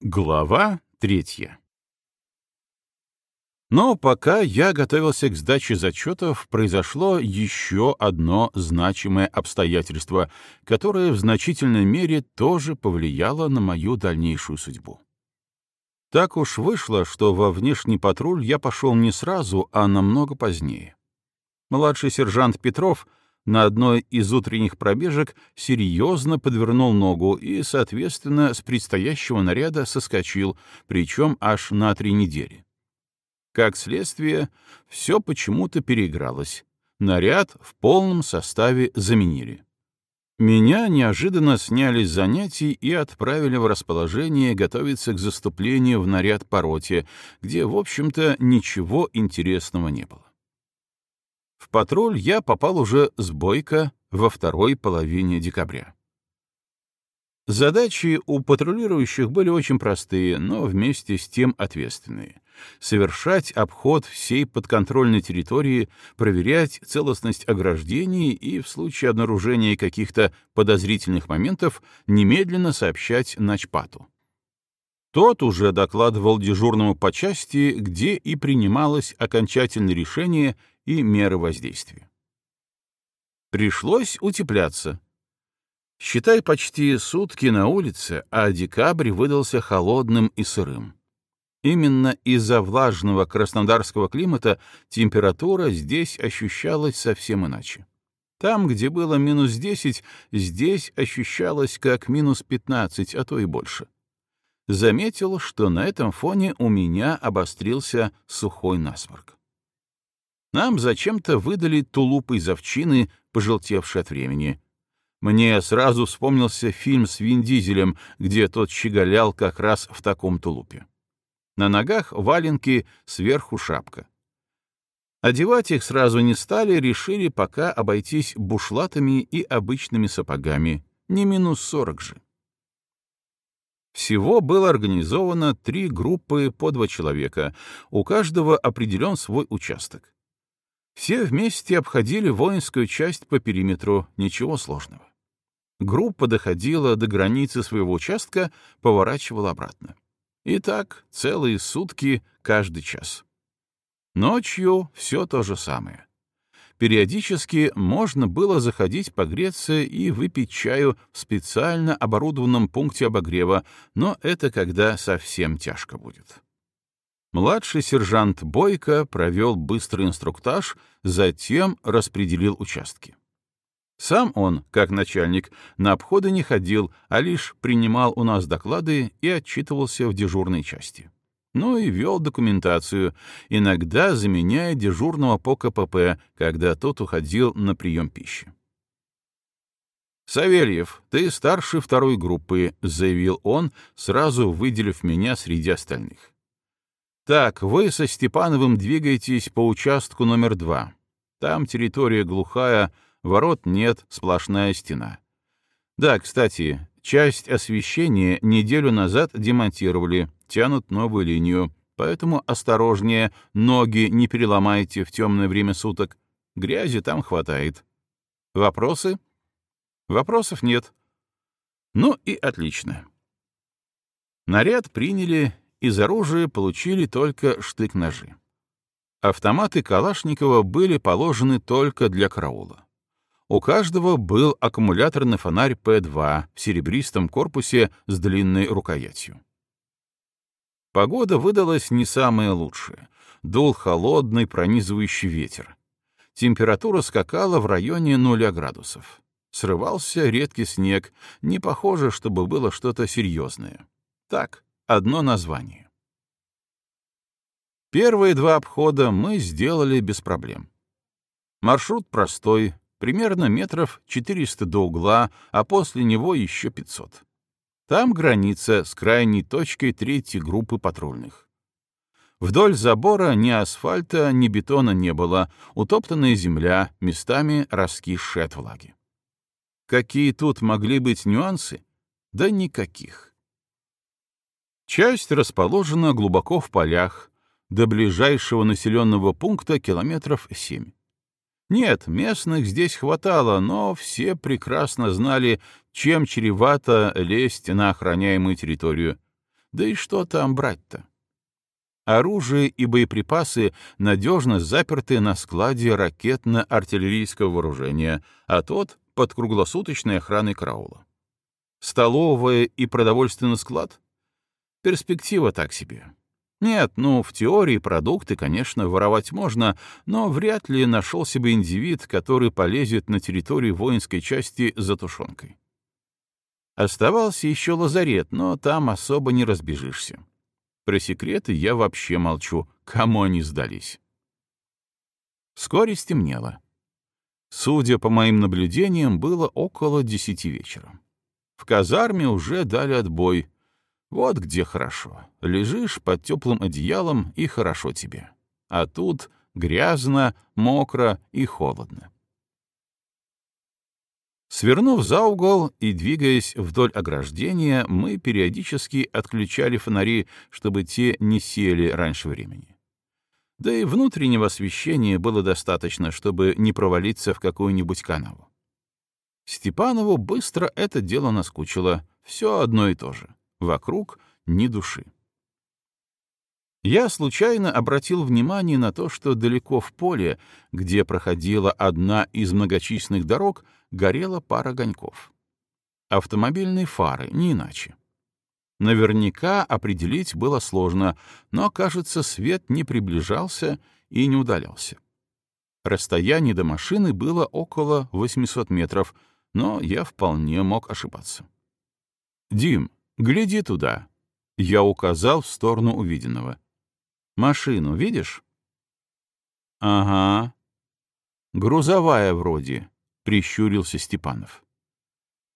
Глава третья Но пока я готовился к сдаче зачетов, произошло еще одно значимое обстоятельство, которое в значительной мере тоже повлияло на мою дальнейшую судьбу. Так уж вышло, что во внешний патруль я пошел не сразу, а намного позднее. Младший сержант Петров — на одной из утренних пробежек серьезно подвернул ногу и, соответственно, с предстоящего наряда соскочил, причем аж на три недели. Как следствие, все почему-то переигралось. Наряд в полном составе заменили. Меня неожиданно сняли с занятий и отправили в расположение готовиться к заступлению в наряд по роте, где, в общем-то, ничего интересного не было. В патруль я попал уже с бойко во второй половине декабря. Задачи у патрулирующих были очень простые, но вместе с тем ответственные. Совершать обход всей подконтрольной территории, проверять целостность ограждений и, в случае обнаружения каких-то подозрительных моментов, немедленно сообщать начпату. Тот уже докладывал дежурному по части, где и принималось окончательное решение и меры воздействия. Пришлось утепляться. Считай, почти сутки на улице, а декабрь выдался холодным и сырым. Именно из-за влажного краснодарского климата температура здесь ощущалась совсем иначе. Там, где было минус 10, здесь ощущалось как минус 15, а то и больше. Заметил, что на этом фоне у меня обострился сухой насморк. Нам зачем-то выдали тулупы из овчины, пожелтевшие от времени. Мне сразу вспомнился фильм с Вин Дизелем, где тот щеголял как раз в таком тулупе. На ногах валенки, сверху шапка. Одевать их сразу не стали, решили пока обойтись бушлатами и обычными сапогами, не минус сорок же. Всего было организовано три группы по два человека, у каждого определен свой участок. Все вместе обходили воинскую часть по периметру, ничего сложного. Группа доходила до границы своего участка, поворачивала обратно. И так целые сутки каждый час. Ночью все то же самое. Периодически можно было заходить погреться и выпить чаю в специально оборудованном пункте обогрева, но это когда совсем тяжко будет. Младший сержант Бойко провел быстрый инструктаж, затем распределил участки. Сам он, как начальник, на обходы не ходил, а лишь принимал у нас доклады и отчитывался в дежурной части. Ну и вел документацию, иногда заменяя дежурного по КПП, когда тот уходил на прием пищи. «Савельев, ты старший второй группы», — заявил он, сразу выделив меня среди остальных. Так, вы со Степановым двигаетесь по участку номер два. Там территория глухая, ворот нет, сплошная стена. Да, кстати, часть освещения неделю назад демонтировали, тянут новую линию, поэтому осторожнее, ноги не переломайте в темное время суток. Грязи там хватает. Вопросы? Вопросов нет. Ну и отлично. Наряд приняли из оружия получили только штык-ножи. Автоматы Калашникова были положены только для караула. У каждого был аккумуляторный фонарь П-2 в серебристом корпусе с длинной рукоятью. Погода выдалась не самая лучшая. Дул холодный пронизывающий ветер. Температура скакала в районе нуля градусов. Срывался редкий снег, не похоже, чтобы было что-то серьезное. Так, одно название. Первые два обхода мы сделали без проблем. Маршрут простой, примерно метров 400 до угла, а после него еще 500. Там граница с крайней точкой третьей группы патрульных. Вдоль забора ни асфальта, ни бетона не было, утоптанная земля, местами раскисшая от влаги. Какие тут могли быть нюансы? Да никаких. Часть расположена глубоко в полях, до ближайшего населенного пункта километров семь. Нет, местных здесь хватало, но все прекрасно знали, чем чревато лезть на охраняемую территорию. Да и что там брать-то? Оружие и боеприпасы надежно заперты на складе ракетно-артиллерийского вооружения, а тот — под круглосуточной охраной караула. Столовая и продовольственный склад? Перспектива так себе. Нет, ну, в теории продукты, конечно, воровать можно, но вряд ли нашелся бы индивид, который полезет на территорию воинской части за тушенкой. Оставался еще лазарет, но там особо не разбежишься. Про секреты я вообще молчу, кому они сдались. Вскоре стемнело. Судя по моим наблюдениям, было около десяти вечера. В казарме уже дали отбой. Вот где хорошо. Лежишь под теплым одеялом, и хорошо тебе. А тут грязно, мокро и холодно. Свернув за угол и двигаясь вдоль ограждения, мы периодически отключали фонари, чтобы те не сели раньше времени. Да и внутреннего освещения было достаточно, чтобы не провалиться в какую-нибудь канаву. Степанову быстро это дело наскучило, все одно и то же. Вокруг ни души. Я случайно обратил внимание на то, что далеко в поле, где проходила одна из многочисленных дорог, горела пара огоньков. Автомобильные фары, не иначе. Наверняка определить было сложно, но, кажется, свет не приближался и не удалялся. Расстояние до машины было около 800 метров, но я вполне мог ошибаться. «Дим, гляди туда!» Я указал в сторону увиденного. «Машину видишь?» «Ага. Грузовая вроде», — прищурился Степанов.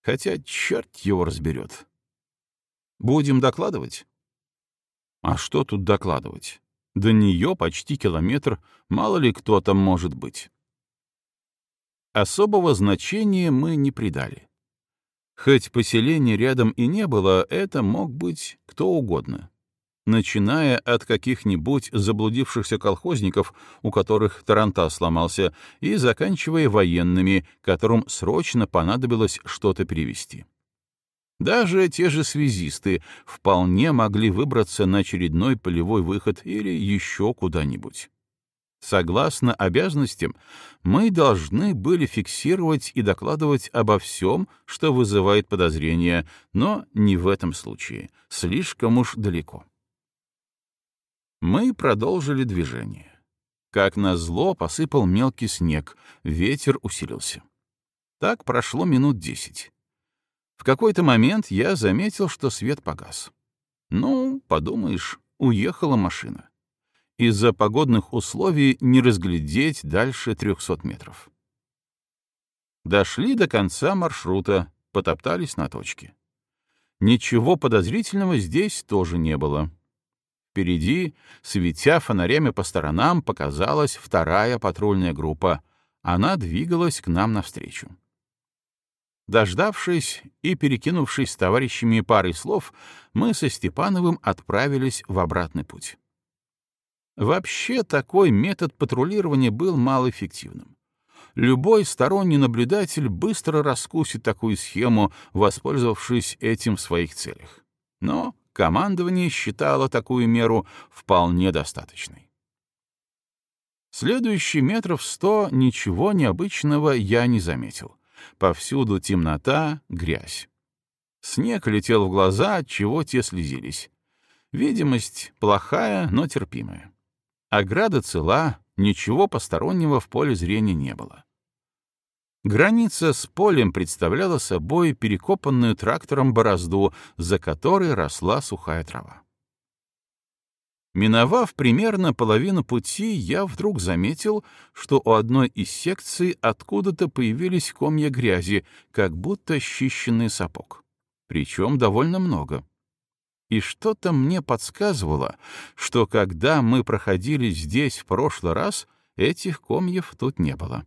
«Хотя черт его разберет. Будем докладывать?» «А что тут докладывать? До нее почти километр, мало ли кто там может быть». Особого значения мы не придали. Хоть поселения рядом и не было, это мог быть кто угодно начиная от каких-нибудь заблудившихся колхозников, у которых таранта сломался, и заканчивая военными, которым срочно понадобилось что-то перевести. Даже те же связисты вполне могли выбраться на очередной полевой выход или еще куда-нибудь. Согласно обязанностям, мы должны были фиксировать и докладывать обо всем, что вызывает подозрения, но не в этом случае, слишком уж далеко. Мы продолжили движение. Как назло, посыпал мелкий снег, ветер усилился. Так прошло минут десять. В какой-то момент я заметил, что свет погас. Ну, подумаешь, уехала машина. Из-за погодных условий не разглядеть дальше трехсот метров. Дошли до конца маршрута, потоптались на точке. Ничего подозрительного здесь тоже не было. Впереди, светя фонарями по сторонам, показалась вторая патрульная группа. Она двигалась к нам навстречу. Дождавшись и перекинувшись с товарищами парой слов, мы со Степановым отправились в обратный путь. Вообще, такой метод патрулирования был малоэффективным. Любой сторонний наблюдатель быстро раскусит такую схему, воспользовавшись этим в своих целях. Но командование считало такую меру вполне достаточной. Следующие метров сто ничего необычного я не заметил. Повсюду темнота, грязь. Снег летел в глаза, от чего те слезились. Видимость плохая, но терпимая. Ограда цела, ничего постороннего в поле зрения не было. Граница с полем представляла собой перекопанную трактором борозду, за которой росла сухая трава. Миновав примерно половину пути, я вдруг заметил, что у одной из секций откуда-то появились комья грязи, как будто счищенный сапог. Причем довольно много. И что-то мне подсказывало, что когда мы проходили здесь в прошлый раз, этих комьев тут не было.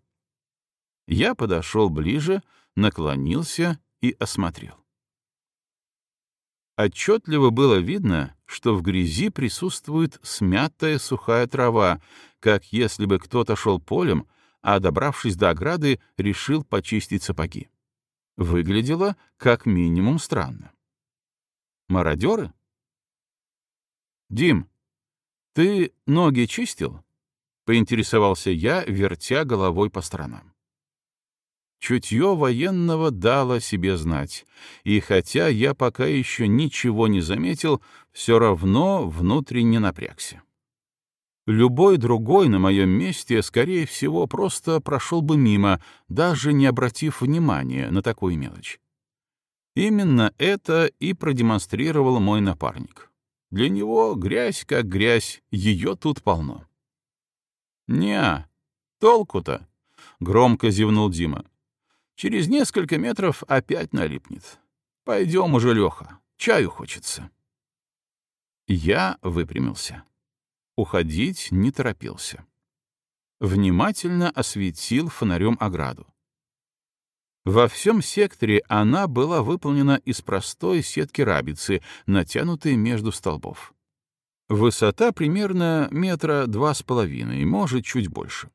Я подошел ближе, наклонился и осмотрел. Отчетливо было видно, что в грязи присутствует смятая сухая трава, как если бы кто-то шел полем, а, добравшись до ограды, решил почистить сапоги. Выглядело как минимум странно. Мародеры? Дим, ты ноги чистил? Поинтересовался я, вертя головой по сторонам. Чутье военного дало себе знать, и хотя я пока еще ничего не заметил, все равно внутренне напрягся. Любой другой на моем месте, скорее всего, просто прошел бы мимо, даже не обратив внимания на такую мелочь. Именно это и продемонстрировал мой напарник. Для него грязь как грязь, ее тут полно. «Не, толку-то», — громко зевнул Дима. «Через несколько метров опять налипнет. Пойдем уже, Леха, чаю хочется». Я выпрямился. Уходить не торопился. Внимательно осветил фонарем ограду. Во всем секторе она была выполнена из простой сетки рабицы, натянутой между столбов. Высота примерно метра два с половиной, может, чуть больше.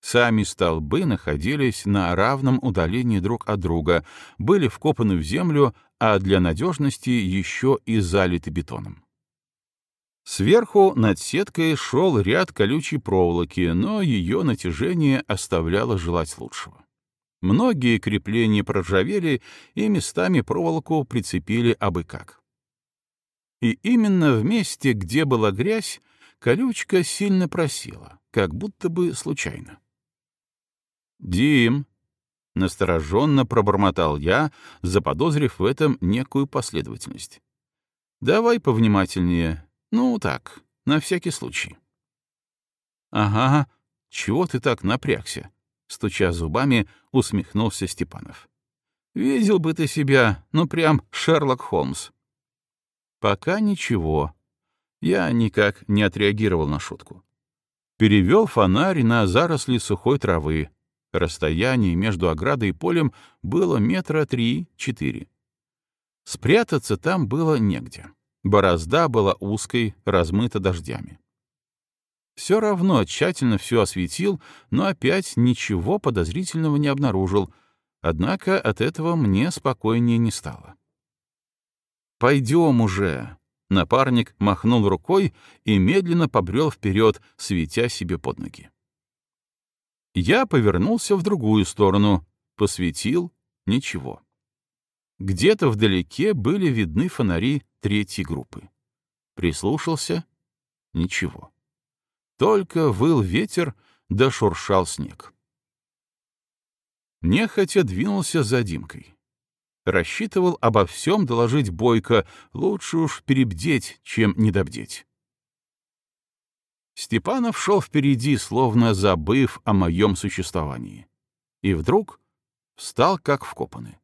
Сами столбы находились на равном удалении друг от друга, были вкопаны в землю, а для надежности еще и залиты бетоном. Сверху над сеткой шел ряд колючей проволоки, но ее натяжение оставляло желать лучшего. Многие крепления проржавели, и местами проволоку прицепили абы как. И именно в месте, где была грязь, колючка сильно просела, как будто бы случайно. «Дим!» — настороженно пробормотал я, заподозрив в этом некую последовательность. «Давай повнимательнее. Ну, так, на всякий случай». «Ага, чего ты так напрягся?» Стуча зубами, усмехнулся Степанов. «Видел бы ты себя, ну прям Шерлок Холмс». «Пока ничего». Я никак не отреагировал на шутку. Перевел фонарь на заросли сухой травы. Расстояние между оградой и полем было метра три-четыре. Спрятаться там было негде. Борозда была узкой, размыта дождями. Все равно тщательно все осветил, но опять ничего подозрительного не обнаружил, однако от этого мне спокойнее не стало. «Пойдем уже!» — напарник махнул рукой и медленно побрел вперед, светя себе под ноги. Я повернулся в другую сторону, посветил — ничего. Где-то вдалеке были видны фонари третьей группы. Прислушался — ничего. Только выл ветер, да шуршал снег. Нехотя двинулся за Димкой. Рассчитывал обо всем доложить Бойко, лучше уж перебдеть, чем недобдеть. Степанов шел впереди, словно забыв о моем существовании. И вдруг встал как вкопанный.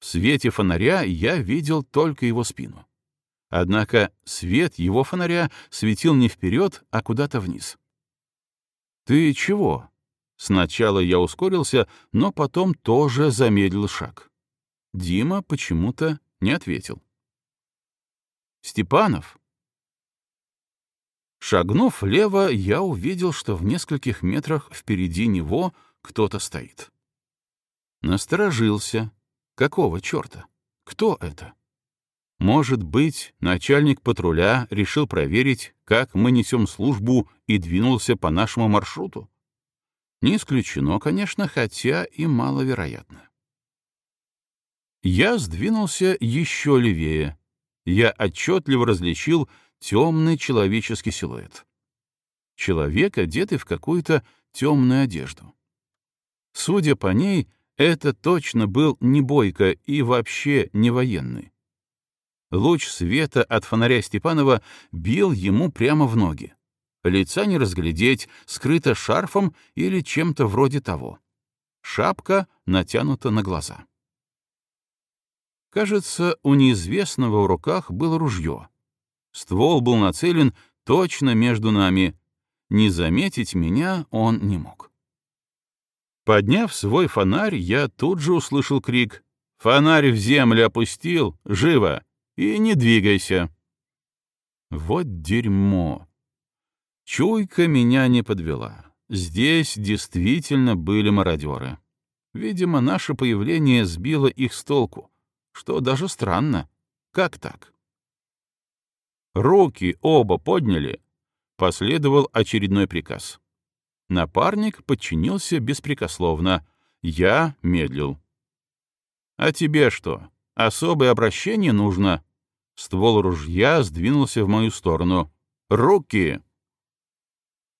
В свете фонаря я видел только его спину. Однако свет его фонаря светил не вперед, а куда-то вниз. «Ты чего?» Сначала я ускорился, но потом тоже замедлил шаг. Дима почему-то не ответил. «Степанов?» Шагнув влево, я увидел, что в нескольких метрах впереди него кто-то стоит. Насторожился. Какого черта? Кто это? Может быть, начальник патруля решил проверить, как мы несем службу и двинулся по нашему маршруту? Не исключено, конечно, хотя и маловероятно. Я сдвинулся еще левее. Я отчетливо различил темный человеческий силуэт. Человек, одетый в какую-то темную одежду. Судя по ней, это точно был не бойко и вообще не военный. Луч света от фонаря Степанова бил ему прямо в ноги. Лица не разглядеть, скрыто шарфом или чем-то вроде того. Шапка натянута на глаза. Кажется, у неизвестного в руках было ружье. Ствол был нацелен точно между нами. Не заметить меня он не мог. Подняв свой фонарь, я тут же услышал крик «Фонарь в землю опустил! Живо!» И не двигайся. Вот дерьмо. Чуйка меня не подвела. Здесь действительно были мародеры. Видимо, наше появление сбило их с толку, что даже странно. Как так? Руки оба подняли. Последовал очередной приказ. Напарник подчинился беспрекословно. Я медлил. «А тебе что, особое обращение нужно?» Ствол ружья сдвинулся в мою сторону. «Руки!»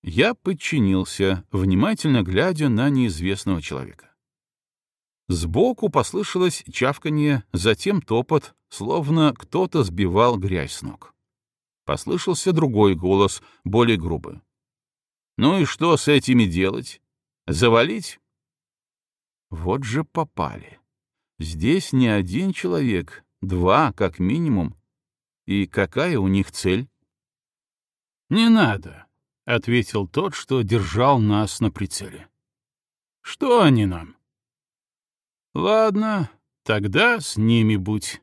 Я подчинился, внимательно глядя на неизвестного человека. Сбоку послышалось чавканье, затем топот, словно кто-то сбивал грязь с ног. Послышался другой голос, более грубый. «Ну и что с этими делать? Завалить?» Вот же попали. Здесь не один человек, два как минимум. И какая у них цель? «Не надо», — ответил тот, что держал нас на прицеле. «Что они нам?» «Ладно, тогда с ними будь».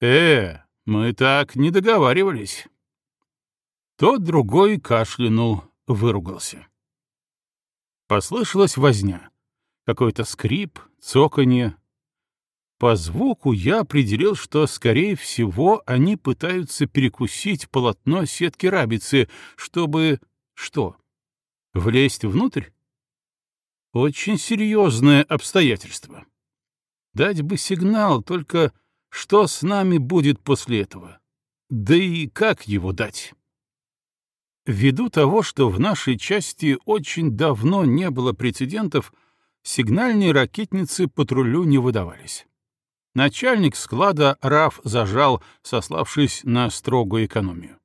«Э, мы так не договаривались». Тот другой кашлянул, выругался. Послышалась возня. Какой-то скрип, цоканье, по звуку я определил, что, скорее всего, они пытаются перекусить полотно сетки рабицы, чтобы... что? Влезть внутрь? Очень серьезное обстоятельство. Дать бы сигнал, только что с нами будет после этого? Да и как его дать? Ввиду того, что в нашей части очень давно не было прецедентов, сигнальные ракетницы патрулю не выдавались. Начальник склада Раф зажал, сославшись на строгую экономию.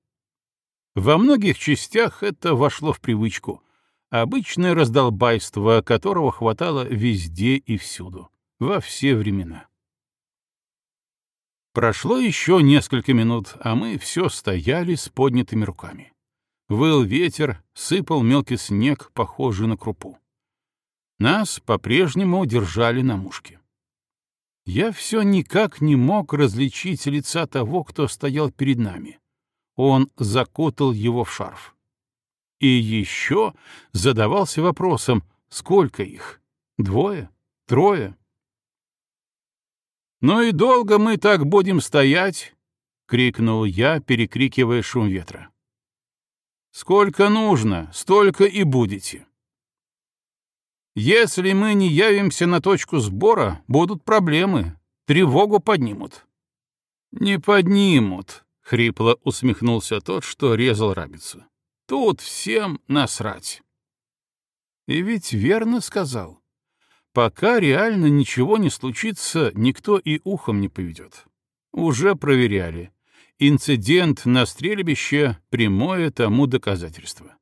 Во многих частях это вошло в привычку. Обычное раздолбайство, которого хватало везде и всюду, во все времена. Прошло еще несколько минут, а мы все стояли с поднятыми руками. Выл ветер, сыпал мелкий снег, похожий на крупу. Нас по-прежнему держали на мушке. Я все никак не мог различить лица того, кто стоял перед нами. Он закутал его в шарф. И еще задавался вопросом, сколько их? Двое? Трое? «Ну и долго мы так будем стоять?» — крикнул я, перекрикивая шум ветра. «Сколько нужно, столько и будете. Если мы не явимся на точку сбора, будут проблемы, тревогу поднимут». «Не поднимут», — хрипло усмехнулся тот, что резал рабицу. «Тут всем насрать». И ведь верно сказал. Пока реально ничего не случится, никто и ухом не поведет. Уже проверяли. Инцидент на стрельбище — прямое тому доказательство.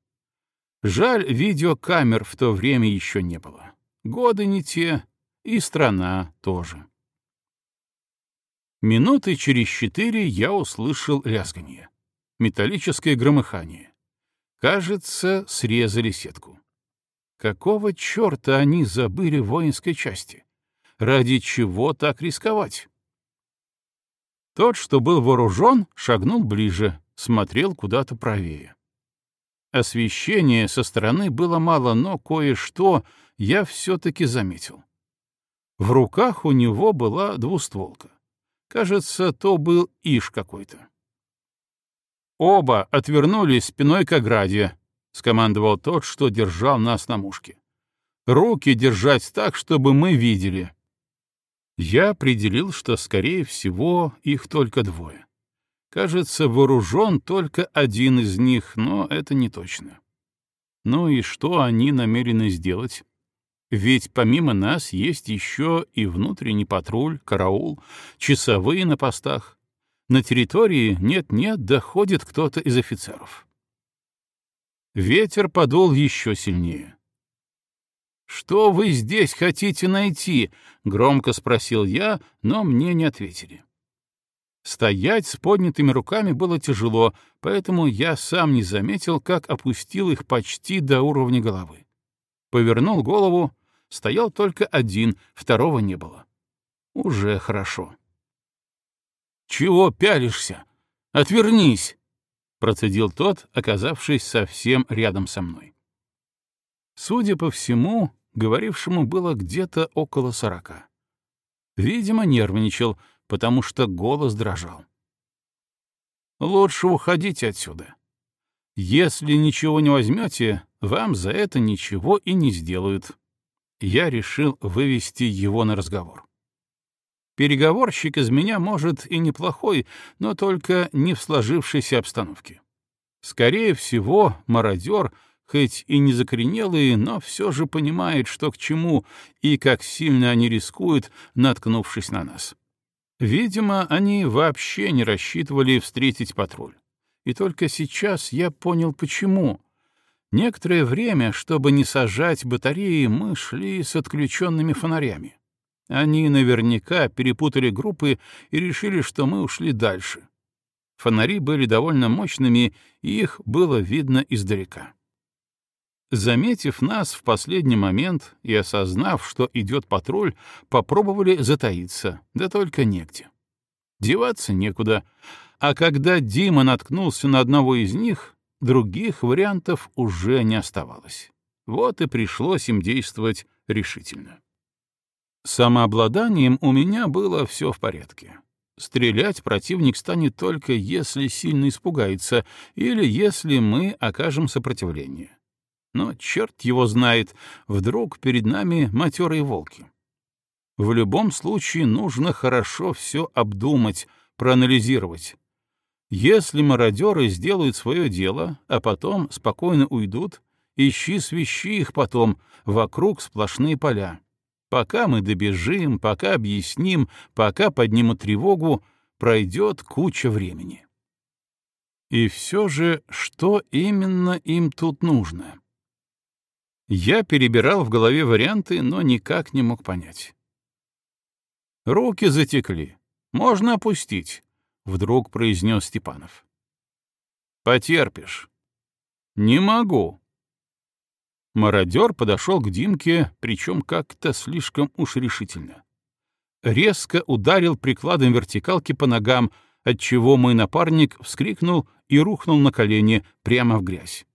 Жаль, видеокамер в то время еще не было. Годы не те, и страна тоже. Минуты через четыре я услышал лязганье. Металлическое громыхание. Кажется, срезали сетку. Какого черта они забыли в воинской части? Ради чего так рисковать? Тот, что был вооружен, шагнул ближе, смотрел куда-то правее. Освещения со стороны было мало, но кое-что я все-таки заметил. В руках у него была двустволка. Кажется, то был Иш какой-то. Оба отвернулись спиной к ограде, — скомандовал тот, что держал нас на мушке. «Руки держать так, чтобы мы видели». Я определил, что, скорее всего, их только двое. Кажется, вооружен только один из них, но это не точно. Ну и что они намерены сделать? Ведь помимо нас есть еще и внутренний патруль, караул, часовые на постах. На территории нет-нет, доходит кто-то из офицеров. Ветер подул еще сильнее. «Что вы здесь хотите найти?» — громко спросил я, но мне не ответили. Стоять с поднятыми руками было тяжело, поэтому я сам не заметил, как опустил их почти до уровня головы. Повернул голову, стоял только один, второго не было. Уже хорошо. «Чего пялишься? Отвернись!» — процедил тот, оказавшись совсем рядом со мной. Судя по всему, говорившему было где-то около сорока. Видимо, нервничал, потому что голос дрожал. Лучше уходите отсюда. Если ничего не возьмете, вам за это ничего и не сделают. Я решил вывести его на разговор. Переговорщик из меня, может, и неплохой, но только не в сложившейся обстановке. Скорее всего, мародер, хоть и не закоренелый, но все же понимает, что к чему и как сильно они рискуют, наткнувшись на нас. Видимо, они вообще не рассчитывали встретить патруль. И только сейчас я понял, почему. Некоторое время, чтобы не сажать батареи, мы шли с отключенными фонарями. Они наверняка перепутали группы и решили, что мы ушли дальше. Фонари были довольно мощными, и их было видно издалека. Заметив нас в последний момент и осознав, что идет патруль, попробовали затаиться, да только негде. Деваться некуда, а когда Дима наткнулся на одного из них, других вариантов уже не оставалось. Вот и пришлось им действовать решительно. Самообладанием у меня было все в порядке. Стрелять противник станет только если сильно испугается или если мы окажем сопротивление. Но черт его знает, вдруг перед нами матерые волки. В любом случае нужно хорошо все обдумать, проанализировать. Если мародеры сделают свое дело, а потом спокойно уйдут, ищи свищи их потом, вокруг сплошные поля. Пока мы добежим, пока объясним, пока поднимут тревогу, пройдет куча времени. И все же, что именно им тут нужно? Я перебирал в голове варианты, но никак не мог понять. «Руки затекли. Можно опустить», — вдруг произнес Степанов. «Потерпишь». «Не могу», Мародер подошел к Димке, причем как-то слишком уж решительно. Резко ударил прикладом вертикалки по ногам, отчего мой напарник вскрикнул и рухнул на колени прямо в грязь.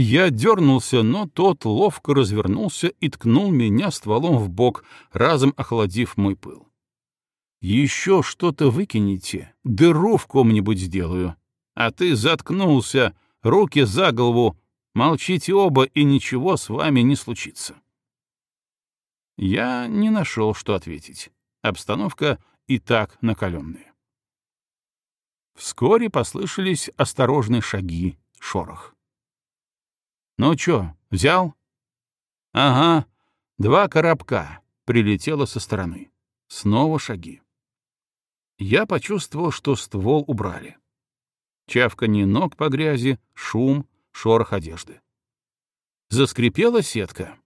Я дернулся, но тот ловко развернулся и ткнул меня стволом в бок, разом охладив мой пыл. «Еще что-то выкинете, дыру в ком-нибудь сделаю. А ты заткнулся, руки за голову, Молчите оба, и ничего с вами не случится. Я не нашел, что ответить. Обстановка и так накаленная. Вскоре послышались осторожные шаги, шорох. «Ну чё, взял?» «Ага, два коробка», — прилетело со стороны. Снова шаги. Я почувствовал, что ствол убрали. Чавканье ног по грязи, шум, шорох одежды. Заскрипела сетка.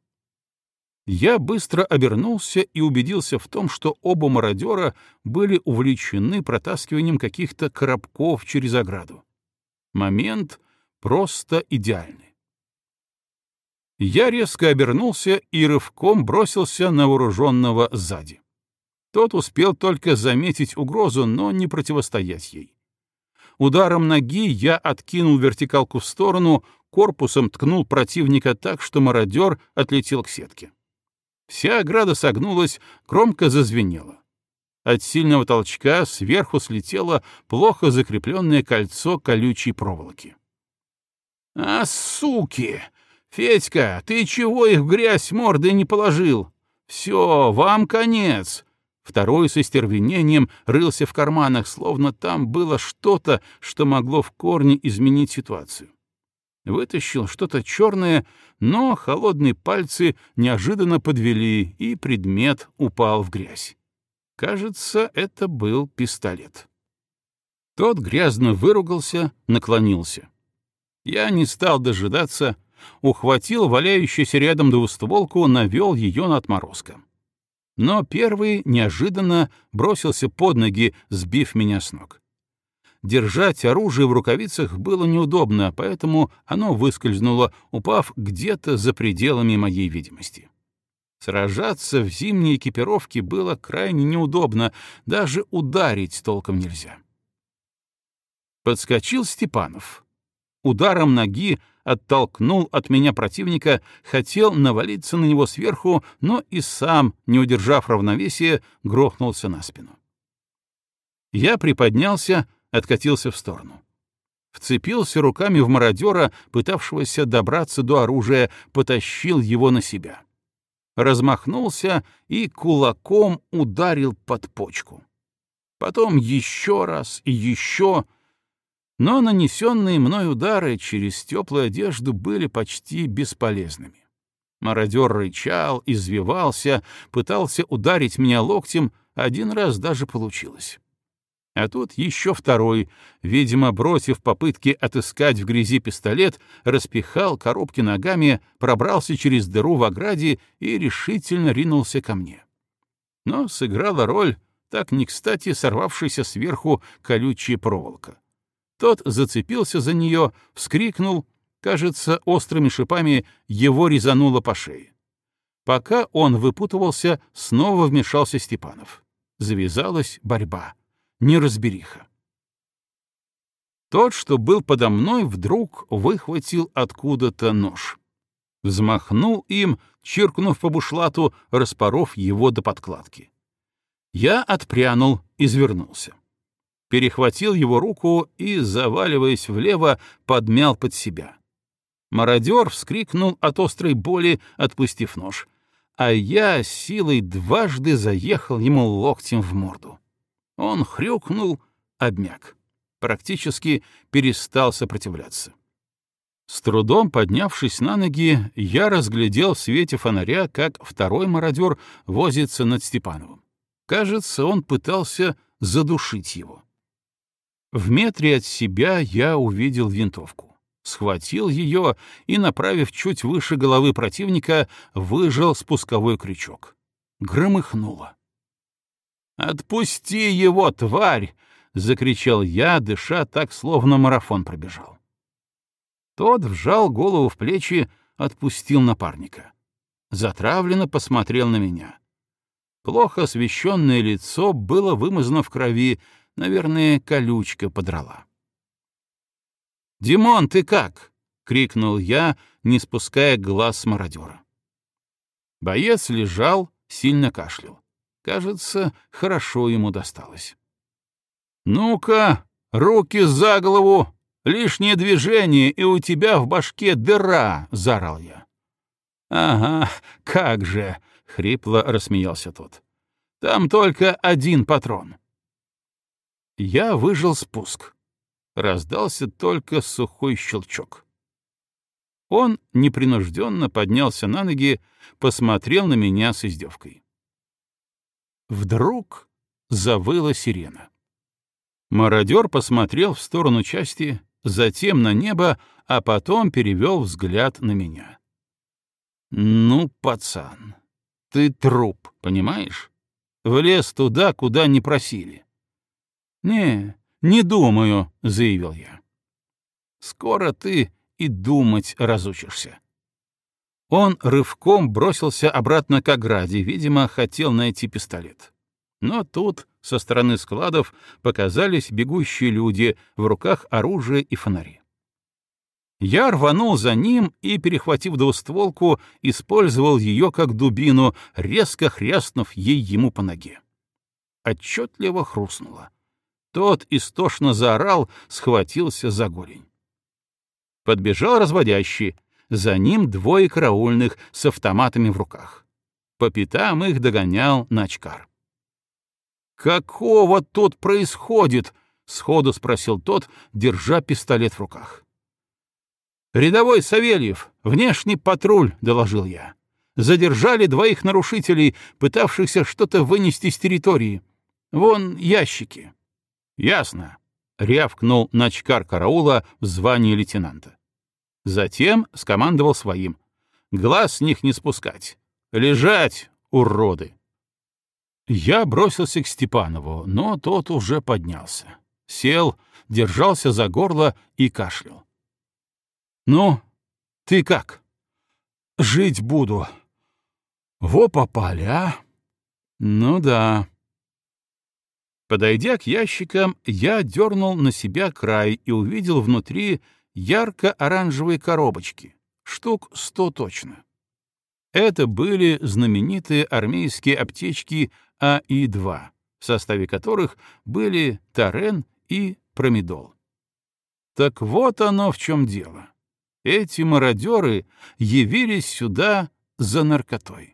Я быстро обернулся и убедился в том, что оба мародера были увлечены протаскиванием каких-то коробков через ограду. Момент просто идеальный. Я резко обернулся и рывком бросился на вооруженного сзади. Тот успел только заметить угрозу, но не противостоять ей. Ударом ноги я откинул вертикалку в сторону, корпусом ткнул противника так, что мародер отлетел к сетке. Вся ограда согнулась, громко зазвенела. От сильного толчка сверху слетело плохо закрепленное кольцо колючей проволоки. «А, суки! Федька, ты чего их в грязь мордой не положил? Все, вам конец!» Второй со стервенением рылся в карманах, словно там было что-то, что могло в корне изменить ситуацию. Вытащил что-то черное, но холодные пальцы неожиданно подвели, и предмет упал в грязь. Кажется, это был пистолет. Тот грязно выругался, наклонился. Я не стал дожидаться, ухватил валяющуюся рядом двустволку, навел ее на отморозка но первый неожиданно бросился под ноги, сбив меня с ног. Держать оружие в рукавицах было неудобно, поэтому оно выскользнуло, упав где-то за пределами моей видимости. Сражаться в зимней экипировке было крайне неудобно, даже ударить толком нельзя. Подскочил Степанов. Ударом ноги оттолкнул от меня противника, хотел навалиться на него сверху, но и сам, не удержав равновесия, грохнулся на спину. Я приподнялся, откатился в сторону. Вцепился руками в мародера, пытавшегося добраться до оружия, потащил его на себя. Размахнулся и кулаком ударил под почку. Потом еще раз и еще, но нанесенные мной удары через теплую одежду были почти бесполезными. Мародер рычал, извивался, пытался ударить меня локтем, один раз даже получилось. А тут еще второй, видимо, бросив попытки отыскать в грязи пистолет, распихал коробки ногами, пробрался через дыру в ограде и решительно ринулся ко мне. Но сыграла роль так не кстати сорвавшаяся сверху колючая проволока. Тот зацепился за нее, вскрикнул, кажется, острыми шипами его резануло по шее. Пока он выпутывался, снова вмешался Степанов. Завязалась борьба неразбериха. Тот, что был подо мной, вдруг выхватил откуда-то нож. Взмахнул им, чиркнув по бушлату, распоров его до подкладки. Я отпрянул, извернулся. Перехватил его руку и, заваливаясь влево, подмял под себя. Мародер вскрикнул от острой боли, отпустив нож, а я силой дважды заехал ему локтем в морду. Он хрюкнул, обмяк. Практически перестал сопротивляться. С трудом поднявшись на ноги, я разглядел в свете фонаря, как второй мародер возится над Степановым. Кажется, он пытался задушить его. В метре от себя я увидел винтовку. Схватил ее и, направив чуть выше головы противника, выжал спусковой крючок. Громыхнуло. «Отпусти его, тварь!» — закричал я, дыша так, словно марафон пробежал. Тот вжал голову в плечи, отпустил напарника. Затравленно посмотрел на меня. Плохо освещенное лицо было вымазано в крови, наверное, колючка подрала. «Димон, ты как?» — крикнул я, не спуская глаз с мародера. Боец лежал, сильно кашлял. Кажется, хорошо ему досталось. «Ну-ка, руки за голову! Лишнее движение, и у тебя в башке дыра!» — заорал я. «Ага, как же!» — хрипло рассмеялся тот. «Там только один патрон». Я выжил спуск. Раздался только сухой щелчок. Он непринужденно поднялся на ноги, посмотрел на меня с издевкой. Вдруг завыла сирена. Мародер посмотрел в сторону части, затем на небо, а потом перевел взгляд на меня. «Ну, пацан, ты труп, понимаешь? Влез туда, куда не просили». «Не, не думаю», — заявил я. «Скоро ты и думать разучишься». Он рывком бросился обратно к ограде, видимо, хотел найти пистолет. Но тут со стороны складов показались бегущие люди, в руках оружие и фонари. Я рванул за ним и, перехватив двустволку, использовал ее как дубину, резко хряснув ей ему по ноге. Отчетливо хрустнуло. Тот истошно заорал, схватился за голень. Подбежал разводящий, за ним двое караульных с автоматами в руках. По пятам их догонял Начкар. «Какого тут происходит?» — сходу спросил тот, держа пистолет в руках. «Рядовой Савельев, внешний патруль», — доложил я. «Задержали двоих нарушителей, пытавшихся что-то вынести с территории. Вон ящики». «Ясно», — рявкнул начкар караула в звании лейтенанта. Затем скомандовал своим. «Глаз с них не спускать! Лежать, уроды!» Я бросился к Степанову, но тот уже поднялся. Сел, держался за горло и кашлял. «Ну, ты как?» «Жить буду». «Во попали, а?» «Ну да». Подойдя к ящикам, я дернул на себя край и увидел внутри ярко-оранжевые коробочки, штук сто точно. Это были знаменитые армейские аптечки АИ-2, в составе которых были Тарен и промедол. Так вот оно в чем дело. Эти мародеры явились сюда за наркотой.